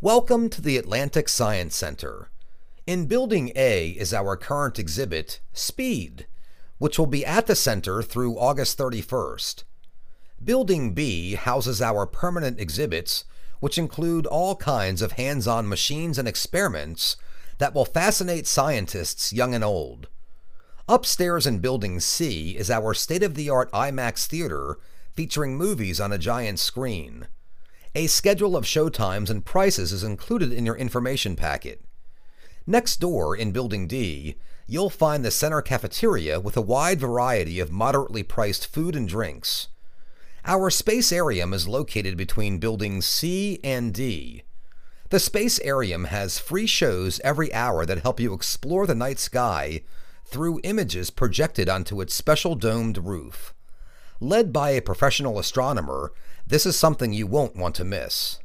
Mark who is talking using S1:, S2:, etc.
S1: Welcome to the Atlantic Science Center. In Building A is our current exhibit, Speed, which will be at the center through August 31st. Building B houses our permanent exhibits, which include all kinds of hands on machines and experiments that will fascinate scientists young and old. Upstairs in Building C is our state of the art IMAX theater featuring movies on a giant screen. A schedule of showtimes and prices is included in your information packet. Next door in Building D, you'll find the center cafeteria with a wide variety of moderately priced food and drinks. Our Spacarium is located between Buildings C and D. The Spacarium has free shows every hour that help you explore the night sky through images projected onto its special domed roof. Led by a professional astronomer, this is something you won't want to miss.